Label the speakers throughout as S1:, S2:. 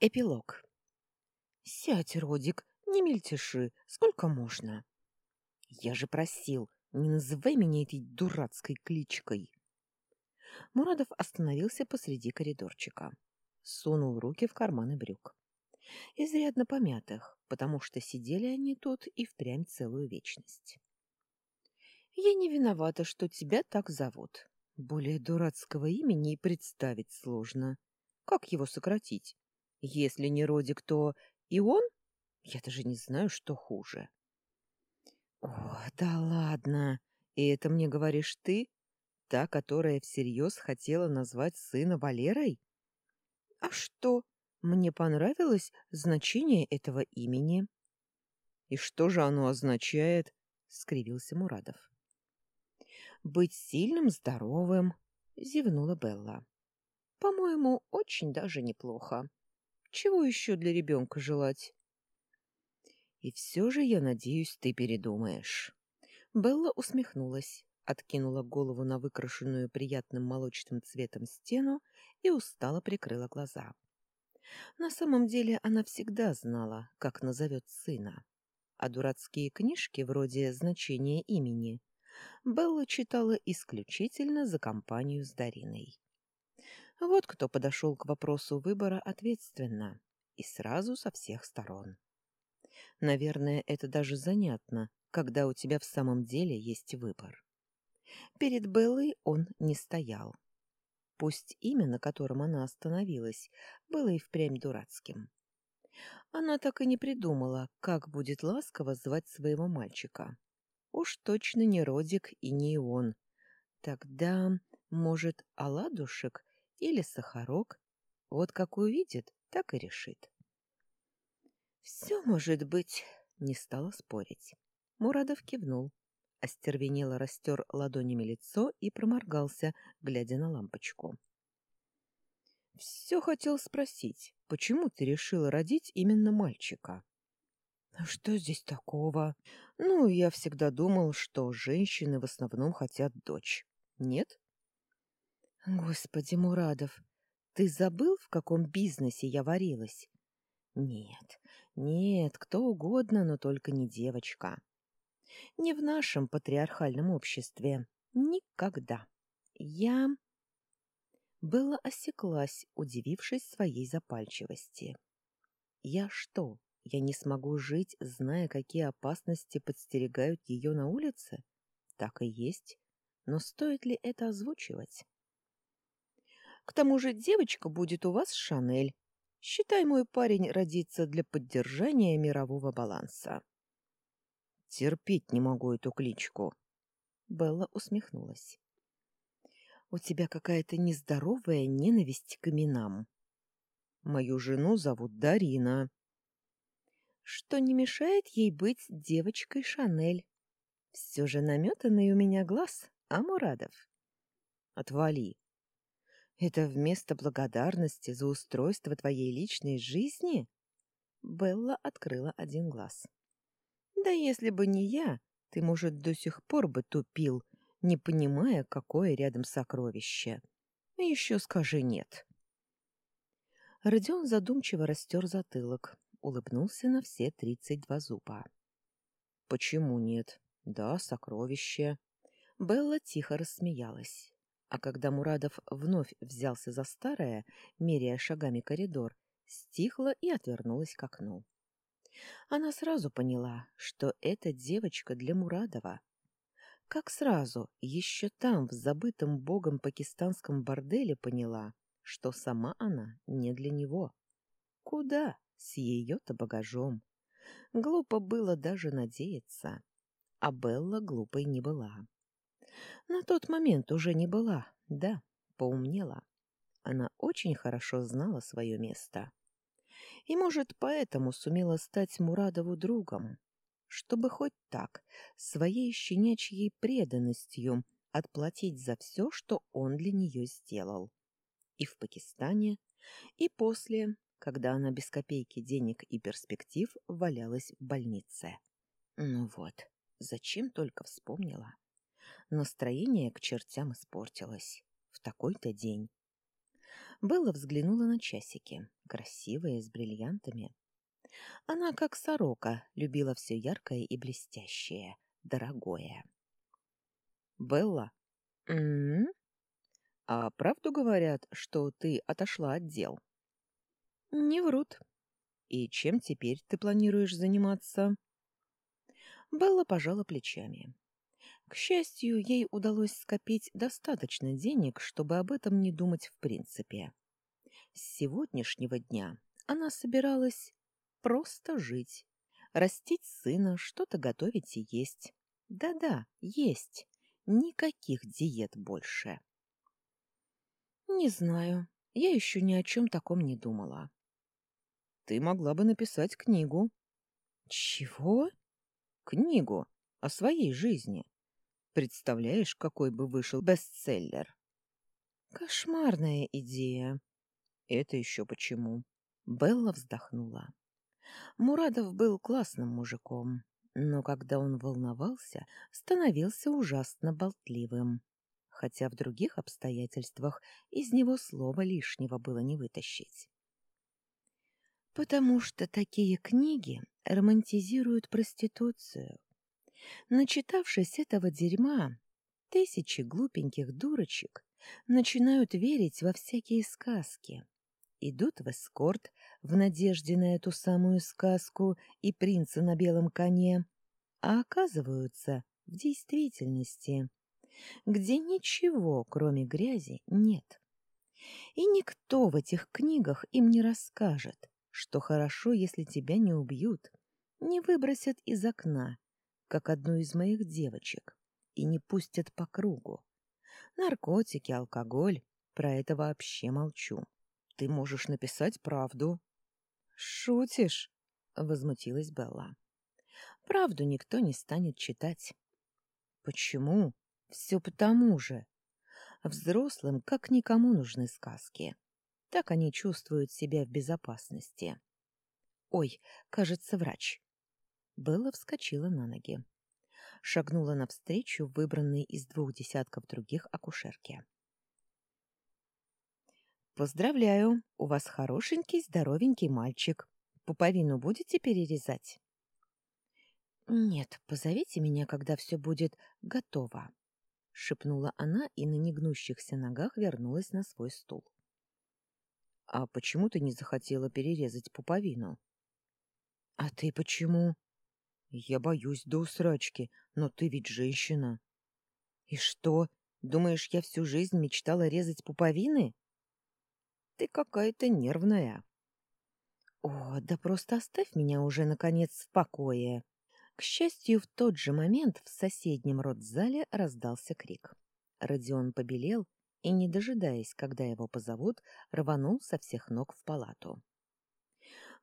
S1: Эпилог. «Сядь, Родик, не мельтеши, сколько можно?» «Я же просил, не называй меня этой дурацкой кличкой!» Мурадов остановился посреди коридорчика. Сунул руки в карманы брюк. Изрядно помятых, потому что сидели они тут и впрямь целую вечность. «Я не виновата, что тебя так зовут. Более дурацкого имени и представить сложно. Как его сократить? Если не Родик, то и он? Я даже не знаю, что хуже». «О, да ладно! И это мне говоришь ты? Та, которая всерьез хотела назвать сына Валерой? А что? Мне понравилось значение этого имени». «И что же оно означает?» — скривился Мурадов. «Быть сильным, здоровым», — зевнула Белла. «По-моему, очень даже неплохо. Чего еще для ребенка желать?» «И все же, я надеюсь, ты передумаешь». Белла усмехнулась, откинула голову на выкрашенную приятным молочным цветом стену и устало прикрыла глаза. На самом деле она всегда знала, как назовет сына. А дурацкие книжки, вроде значения имени, Белла читала исключительно за компанию с Дариной. Вот кто подошел к вопросу выбора ответственно и сразу со всех сторон. Наверное, это даже занятно, когда у тебя в самом деле есть выбор. Перед Беллой он не стоял. Пусть имя, на котором она остановилась, было и впрямь дурацким. Она так и не придумала, как будет ласково звать своего мальчика. Уж точно не Родик и не он. Тогда, может, оладушек или сахарок? Вот как увидит, так и решит. «Все может быть», — не стала спорить. Мурадов кивнул, остервенело растер ладонями лицо и проморгался, глядя на лампочку. «Все хотел спросить, почему ты решила родить именно мальчика?» «А «Что здесь такого?» «Ну, я всегда думал, что женщины в основном хотят дочь. Нет?» «Господи, Мурадов, ты забыл, в каком бизнесе я варилась?» «Нет, нет, кто угодно, но только не девочка. Не в нашем патриархальном обществе. Никогда. Я...» Белла осеклась, удивившись своей запальчивости. «Я что, я не смогу жить, зная, какие опасности подстерегают ее на улице? Так и есть. Но стоит ли это озвучивать? К тому же девочка будет у вас Шанель. Считай, мой парень родится для поддержания мирового баланса. Терпеть не могу эту кличку. Белла усмехнулась. У тебя какая-то нездоровая ненависть к именам. Мою жену зовут Дарина что не мешает ей быть девочкой Шанель. Все же наметанный у меня глаз, а Мурадов? Отвали. Это вместо благодарности за устройство твоей личной жизни? Белла открыла один глаз. Да если бы не я, ты, может, до сих пор бы тупил, не понимая, какое рядом сокровище. Еще скажи «нет». Родион задумчиво растер затылок, улыбнулся на все тридцать два зуба. «Почему нет? Да, сокровище». Белла тихо рассмеялась. А когда Мурадов вновь взялся за старое, меряя шагами коридор, стихла и отвернулась к окну. Она сразу поняла, что эта девочка для Мурадова. Как сразу, еще там, в забытом богом пакистанском борделе, поняла, что сама она не для него. Куда? с ее-то багажом. Глупо было даже надеяться. А Белла глупой не была. На тот момент уже не была, да, поумнела. Она очень хорошо знала свое место. И, может, поэтому сумела стать Мурадову другом, чтобы хоть так, своей щенячьей преданностью отплатить за все, что он для нее сделал. И в Пакистане, и после, когда она без копейки денег и перспектив валялась в больнице. Ну вот, зачем только вспомнила. Настроение к чертям испортилось. В такой-то день. Белла взглянула на часики, красивые, с бриллиантами. Она, как сорока, любила все яркое и блестящее, дорогое. «Белла, м м-м? а правду говорят, что ты отошла от дел?» «Не врут». «И чем теперь ты планируешь заниматься?» Белла пожала плечами. К счастью, ей удалось скопить достаточно денег, чтобы об этом не думать в принципе. С сегодняшнего дня она собиралась просто жить, растить сына, что-то готовить и есть. Да-да, есть. Никаких диет больше. Не знаю, я еще ни о чем таком не думала. Ты могла бы написать книгу. Чего? Книгу о своей жизни. Представляешь, какой бы вышел бестселлер? Кошмарная идея. Это еще почему? Белла вздохнула. Мурадов был классным мужиком, но когда он волновался, становился ужасно болтливым. Хотя в других обстоятельствах из него слова лишнего было не вытащить. Потому что такие книги романтизируют проституцию, Начитавшись этого дерьма, тысячи глупеньких дурочек начинают верить во всякие сказки. Идут в эскорт в надежде на эту самую сказку и принца на белом коне, а оказываются в действительности, где ничего, кроме грязи, нет. И никто в этих книгах им не расскажет, что хорошо, если тебя не убьют, не выбросят из окна как одну из моих девочек, и не пустят по кругу. Наркотики, алкоголь — про это вообще молчу. Ты можешь написать правду. — Шутишь? — возмутилась Белла. — Правду никто не станет читать. — Почему? Все потому же. Взрослым как никому нужны сказки. Так они чувствуют себя в безопасности. Ой, кажется, врач. Белла вскочила на ноги. Шагнула навстречу выбранной из двух десятков других акушерке. «Поздравляю, у вас хорошенький, здоровенький мальчик. Пуповину будете перерезать?» «Нет, позовите меня, когда все будет готово», — шепнула она и на негнущихся ногах вернулась на свой стул. «А почему ты не захотела перерезать пуповину?» «А ты почему?» Я боюсь до усрачки, но ты ведь женщина. И что, думаешь, я всю жизнь мечтала резать пуповины? Ты какая-то нервная. О, да просто оставь меня уже, наконец, в покое. К счастью, в тот же момент в соседнем родзале раздался крик. Родион побелел и, не дожидаясь, когда его позовут, рванул со всех ног в палату.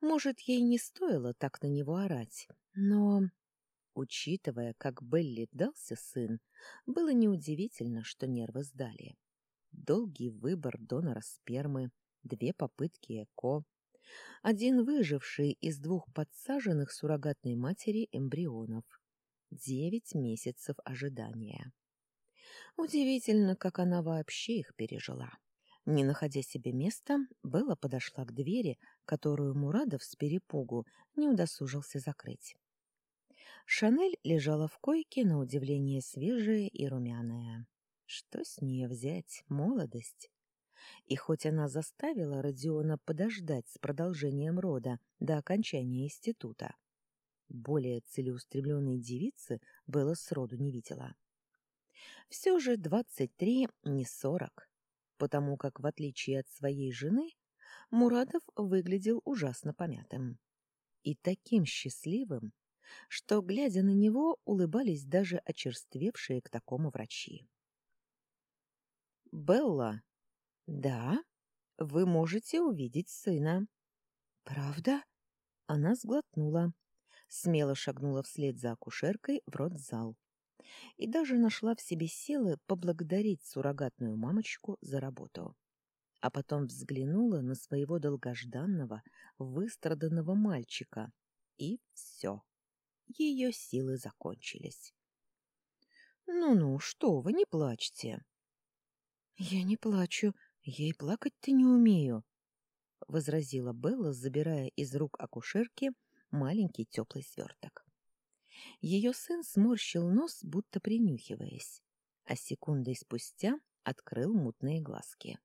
S1: Может, ей не стоило так на него орать, но, учитывая, как Белли дался сын, было неудивительно, что нервы сдали. Долгий выбор донора спермы, две попытки ЭКО, один выживший из двух подсаженных суррогатной матери эмбрионов, девять месяцев ожидания. Удивительно, как она вообще их пережила. Не находя себе места, Белла подошла к двери, которую Мурадов с перепугу не удосужился закрыть. Шанель лежала в койке, на удивление свежая и румяная. Что с нее взять? Молодость. И хоть она заставила Родиона подождать с продолжением рода до окончания института, более целеустремленной девицы Белла сроду не видела. Все же двадцать три не сорок потому как, в отличие от своей жены, Мурадов выглядел ужасно помятым. И таким счастливым, что, глядя на него, улыбались даже очерствевшие к такому врачи. «Белла, да, вы можете увидеть сына». «Правда?» Она сглотнула, смело шагнула вслед за акушеркой в родзал и даже нашла в себе силы поблагодарить суррогатную мамочку за работу. А потом взглянула на своего долгожданного, выстраданного мальчика, и все. Ее силы закончились. «Ну-ну, что вы, не плачьте!» «Я не плачу, Я и плакать-то не умею, — возразила Белла, забирая из рук акушерки маленький теплый сверток. Ее сын сморщил нос, будто принюхиваясь, а секундой спустя открыл мутные глазки.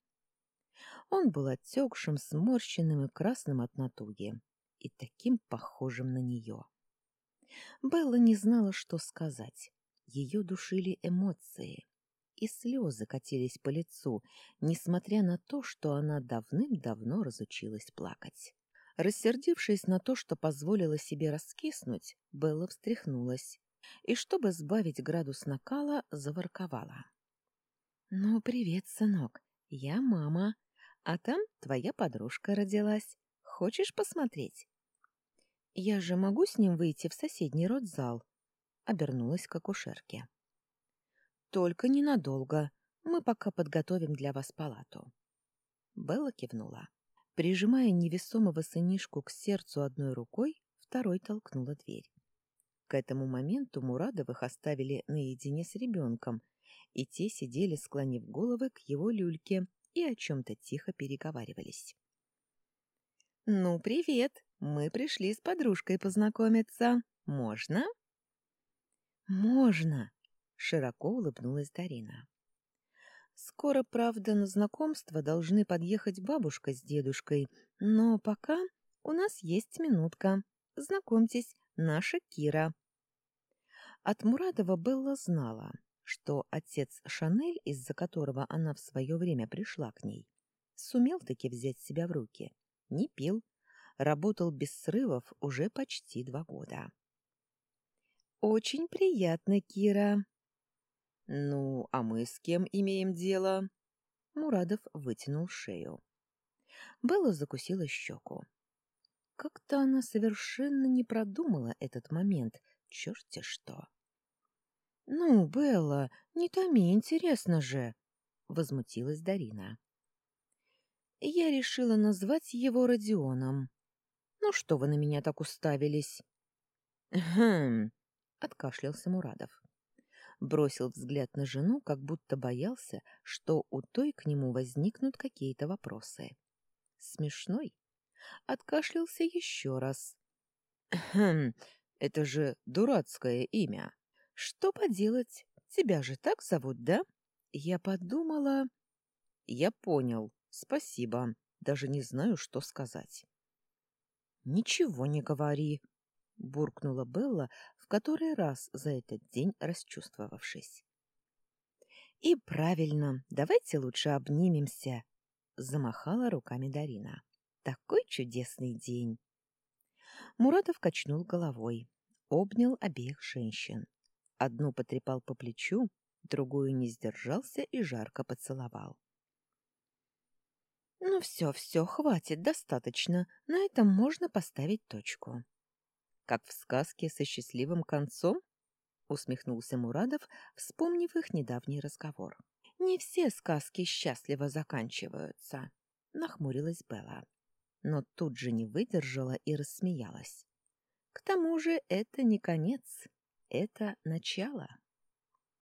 S1: Он был отекшим, сморщенным и красным от натуги, и таким похожим на нее. Белла не знала, что сказать. Ее душили эмоции, и слезы катились по лицу, несмотря на то, что она давным-давно разучилась плакать. Рассердившись на то, что позволила себе раскиснуть, Белла встряхнулась и, чтобы сбавить градус накала, заворковала. — Ну, привет, сынок, я мама, а там твоя подружка родилась. Хочешь посмотреть? — Я же могу с ним выйти в соседний родзал? — обернулась к акушерке. — Только ненадолго. Мы пока подготовим для вас палату. Белла кивнула. Прижимая невесомого сынишку к сердцу одной рукой, второй толкнула дверь. К этому моменту Мурадовых оставили наедине с ребенком, и те сидели, склонив головы к его люльке, и о чем-то тихо переговаривались. «Ну, привет! Мы пришли с подружкой познакомиться. Можно?» «Можно!» — широко улыбнулась Дарина. Скоро, правда, на знакомство должны подъехать бабушка с дедушкой, но пока у нас есть минутка. Знакомьтесь, наша Кира. От Мурадова Белла знала, что отец Шанель, из-за которого она в свое время пришла к ней, сумел таки взять себя в руки. Не пил, работал без срывов уже почти два года. «Очень приятно, Кира», «Ну, а мы с кем имеем дело?» Мурадов вытянул шею. Белла закусила щеку. Как-то она совершенно не продумала этот момент, черти что. «Ну, Белла, не томи, интересно же!» — возмутилась Дарина. Я решила назвать его Родионом. «Ну что вы на меня так уставились?» «Хм!» — откашлялся Мурадов бросил взгляд на жену, как будто боялся, что у той к нему возникнут какие-то вопросы. Смешной. Откашлялся еще раз. «Хм, это же дурацкое имя. Что поделать? Тебя же так зовут, да?» Я подумала... Я понял. Спасибо. Даже не знаю, что сказать. «Ничего не говори», — буркнула Белла, в который раз за этот день расчувствовавшись. «И правильно, давайте лучше обнимемся», — замахала руками Дарина. «Такой чудесный день!» Муратов качнул головой, обнял обеих женщин. Одну потрепал по плечу, другую не сдержался и жарко поцеловал. «Ну все, все, хватит, достаточно. На этом можно поставить точку». Как в сказке со счастливым концом? Усмехнулся Мурадов, вспомнив их недавний разговор. Не все сказки счастливо заканчиваются, нахмурилась Белла. Но тут же не выдержала и рассмеялась. К тому же это не конец, это начало.